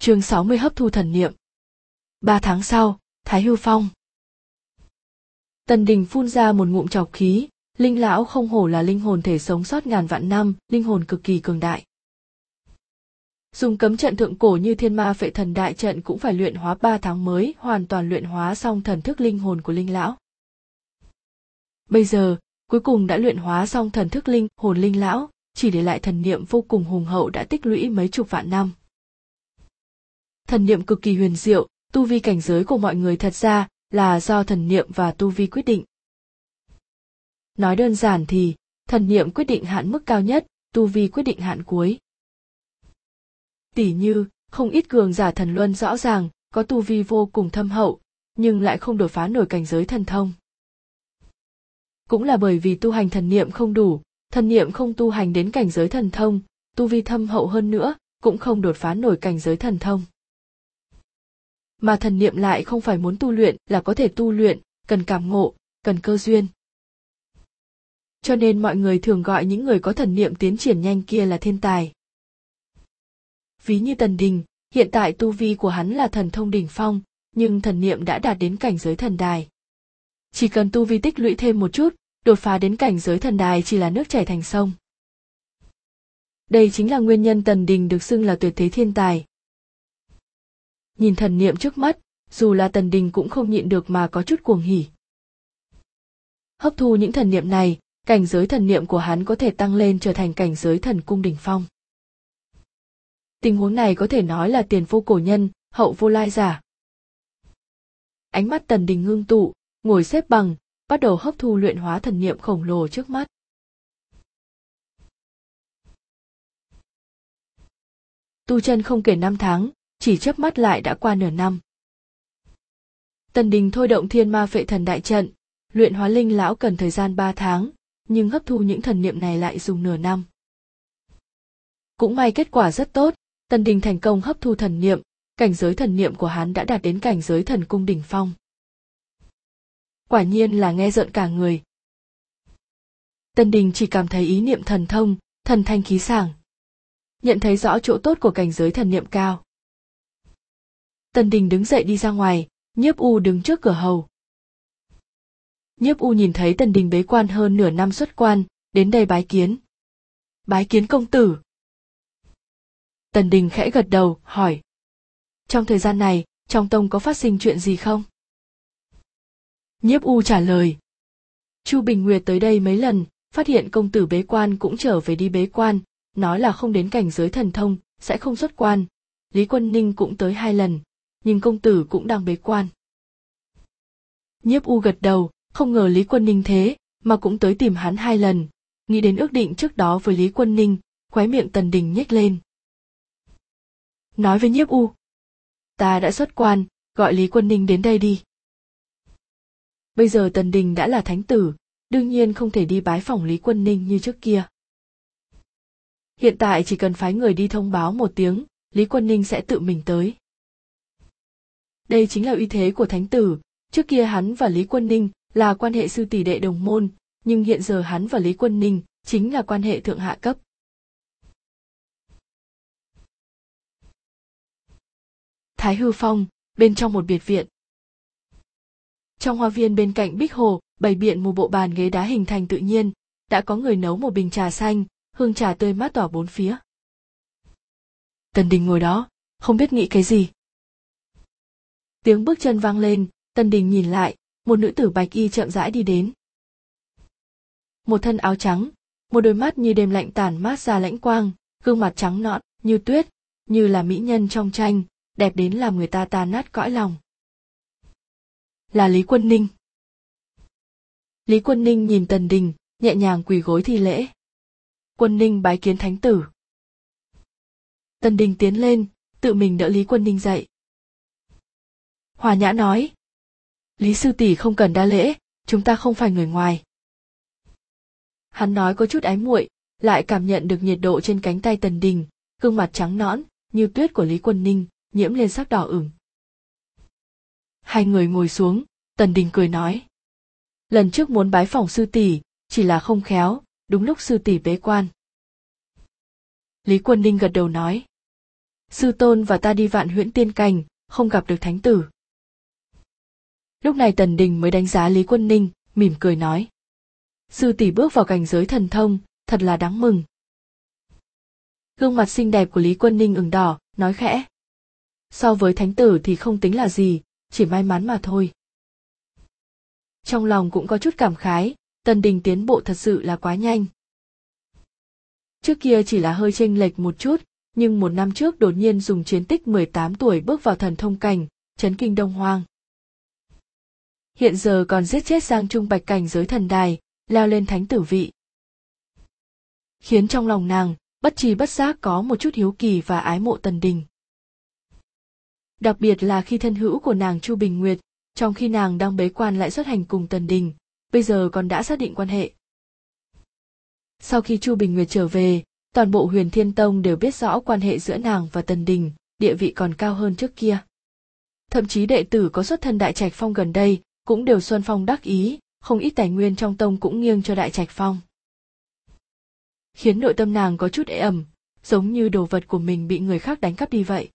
chương 60 hấp thu thần niệm. Ba tháng sau, Thái Hưu Phong. Tần Đình phun ra một ngụm trọc khí, linh lão không hổ là linh hồn thể sống sót ngàn vạn năm, linh hồn cực kỳ cường đại. Dùng cấm trận thượng cổ như thiên ma phệ thần đại trận cũng phải luyện hóa ba tháng mới hoàn toàn luyện hóa xong thần thức linh hồn của linh lão. Bây giờ, cuối cùng đã luyện hóa xong thần thức linh hồn linh lão, chỉ để lại thần niệm vô cùng hùng hậu đã tích lũy mấy chục vạn năm. Thần niệm cực kỳ huyền diệu, tu vi cảnh giới của mọi người thật ra là do thần niệm và tu vi quyết định. Nói đơn giản thì, thần niệm quyết định hạn mức cao nhất, tu vi quyết định hạn cuối. Tỷ như, không ít cường giả thần luân rõ ràng, có tu vi vô cùng thâm hậu, nhưng lại không đột phá nổi cảnh giới thần thông. Cũng là bởi vì tu hành thần niệm không đủ, thần niệm không tu hành đến cảnh giới thần thông, tu vi thâm hậu hơn nữa, cũng không đột phá nổi cảnh giới thần thông. Mà thần niệm lại không phải muốn tu luyện là có thể tu luyện, cần cảm ngộ, cần cơ duyên. Cho nên mọi người thường gọi những người có thần niệm tiến triển nhanh kia là thiên tài. Ví như Tần Đình, hiện tại tu vi của hắn là thần thông đỉnh phong, nhưng thần niệm đã đạt đến cảnh giới thần đài. Chỉ cần tu vi tích lũy thêm một chút, đột phá đến cảnh giới thần đài chỉ là nước chảy thành sông. Đây chính là nguyên nhân Tần Đình được xưng là tuyệt thế thiên tài. Nhìn thần niệm trước mắt, dù là Tần Đình cũng không nhịn được mà có chút cuồng hỉ. Hấp thu những thần niệm này, cảnh giới thần niệm của hắn có thể tăng lên trở thành cảnh giới thần cung đỉnh phong. Tình huống này có thể nói là tiền vô cổ nhân, hậu vô lai giả. Ánh mắt Tần Đình ngưng tụ, ngồi xếp bằng, bắt đầu hấp thu luyện hóa thần niệm khổng lồ trước mắt. Tu chân không kể năm tháng, chỉ chớp mắt lại đã qua nửa năm. Tần Đình thôi động thiên ma phệ thần đại trận, luyện hóa linh lão cần thời gian ba tháng, nhưng hấp thu những thần niệm này lại dùng nửa năm. Cũng may kết quả rất tốt, Tần Đình thành công hấp thu thần niệm, cảnh giới thần niệm của hắn đã đạt đến cảnh giới thần cung đỉnh phong quả nhiên là nghe rợn cả người. tần Đình chỉ cảm thấy ý niệm thần thông, thần thanh khí sảng. Nhận thấy rõ chỗ tốt của cảnh giới thần niệm cao. Tần Đình đứng dậy đi ra ngoài, nhiếp u đứng trước cửa hầu. Nhiếp u nhìn thấy Tần Đình bế quan hơn nửa năm xuất quan, đến đây bái kiến. Bái kiến công tử. Tần Đình khẽ gật đầu, hỏi. Trong thời gian này, trong tông có phát sinh chuyện gì không? nhiếp u trả lời chu bình nguyệt tới đây mấy lần phát hiện công tử bế quan cũng trở về đi bế quan nói là không đến cảnh giới thần thông sẽ không xuất quan lý quân ninh cũng tới hai lần nhưng công tử cũng đang bế quan. Nhiếp u gật đầu, không ngờ lý quân ninh thế, mà cũng tới tìm hắn hai lần. Nghĩ đến ước định trước đó với lý quân ninh, khóe miệng tần đình nhếch lên. Nói với nhiếp u, ta đã xuất quan, gọi lý quân ninh đến đây đi. Bây giờ tần đình đã là thánh tử, đương nhiên không thể đi bái phòng lý quân ninh như trước kia. Hiện tại chỉ cần phái người đi thông báo một tiếng, lý quân ninh sẽ tự mình tới đây chính là uy thế của thánh tử. Trước kia hắn và lý quân ninh là quan hệ sư tỷ đệ đồng môn, nhưng hiện giờ hắn và lý quân ninh chính là quan hệ thượng hạ cấp. Thái hư phong, bên trong một biệt viện. Trong hoa viên bên cạnh bích hồ, bày biện một bộ bàn ghế đá hình thành tự nhiên, đã có người nấu một bình trà xanh, hương trà tươi mát tỏa bốn phía. Tần đình ngồi đó, không biết nghĩ cái gì tiếng bước chân vang lên tần đình nhìn lại một nữ tử bạch y chậm rãi đi đến một thân áo trắng một đôi mắt như đêm lạnh tản mát ra lãnh quang gương mặt trắng nõn như tuyết như là mỹ nhân trong tranh đẹp đến làm người ta tan nát cõi lòng là Lý Quân Ninh. Lý Quân Ninh nhìn Tần Đình, nhẹ nhàng quỳ gối thi lễ. Quân Ninh bái kiến thánh tử. Tần Đình tiến lên, tự mình đỡ Lý Quân Ninh dậy. Hòa Nhã nói. Lý Sư Tỷ không cần đa lễ, chúng ta không phải người ngoài. Hắn nói có chút ái muội, lại cảm nhận được nhiệt độ trên cánh tay Tần Đình, gương mặt trắng nõn, như tuyết của Lý Quân Ninh, nhiễm lên sắc đỏ ửng. Hai người ngồi xuống tần đình cười nói. Lần trước muốn bái phòng sư tỷ chỉ là không khéo đúng lúc sư tỷ bế quan. Lý quân ninh gật đầu nói. Sư tôn và ta đi vạn huyễn tiên cảnh không gặp được thánh tử lúc này tần đình mới đánh giá lý quân ninh mỉm cười nói. Sư tỷ bước vào cảnh giới thần thông thật là đáng mừng. Gương mặt xinh đẹp của lý quân ninh ửng đỏ nói khẽ. So với thánh tử thì không tính là gì chỉ may mắn mà thôi. Trong lòng cũng có chút cảm khái tần đình tiến bộ thật sự là quá nhanh. Trước kia chỉ là hơi chênh lệch một chút nhưng một năm trước đột nhiên dùng chiến tích 18 tuổi bước vào thần thông cảnh, chấn kinh đông hoang. Hiện giờ còn giết chết Giang Trung Bạch cảnh giới thần đài, leo lên thánh tử vị. Khiến trong lòng nàng, bất trì bất giác có một chút hiếu kỳ và ái mộ tần đình. Đặc biệt là khi thân hữu của nàng Chu Bình Nguyệt, trong khi nàng đang bế quan lại xuất hành cùng tần đình, bây giờ còn đã xác định quan hệ. Sau khi Chu Bình Nguyệt trở về, toàn bộ huyền thiên tông đều biết rõ quan hệ giữa nàng và tần đình địa vị còn cao hơn trước kia thậm chí đệ tử có xuất thân đại trạch phong gần đây cũng đều xuân phong đắc ý, không ít tài nguyên trong tông cũng nghiêng cho đại trạch phong. Khiến nội tâm nàng có chút ế ẩm, giống như đồ vật của mình bị người khác đánh cắp đi vậy.